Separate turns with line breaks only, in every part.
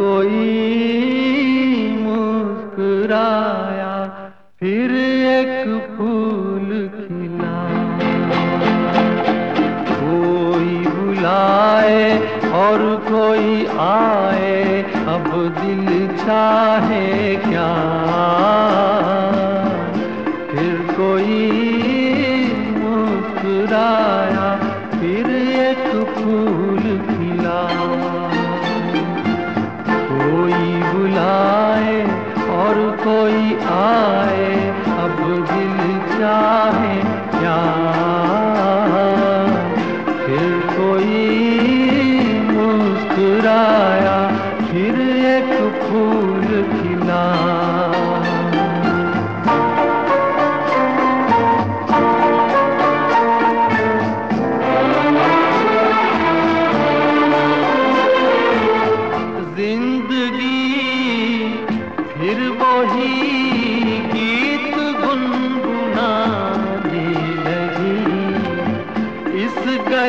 कोई मुस्कुराया, फिर एक फूल खिला। कोई बुलाए और कोई आए, अब दिल चाहे क्या? फिर कोई मुस्कुराया, फिर एक फूल खिला। कोई बुलाए और कोई आए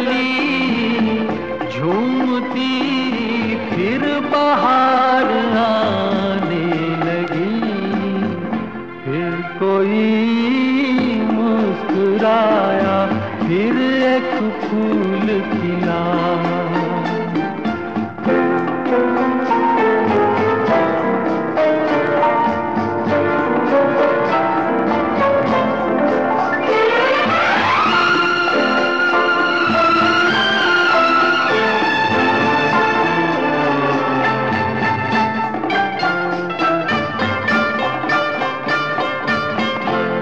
गली झूमती फिर बाहर आने लगी। फिर कोई मुस्कुराया फिर एक फूल खिला।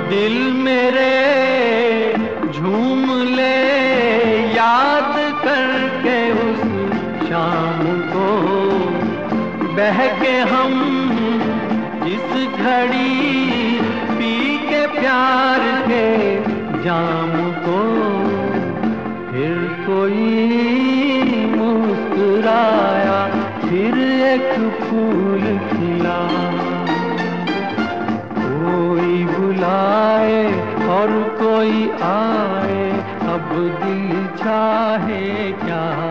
दिल मेरे झूम ले, याद करके उस शाम को बहके हम जिस घड़ी पी के प्यार के जाम को। फिर कोई मुस्कुराया, फिर एक फूल खिला। कोई आए अब दिल चाहे क्या।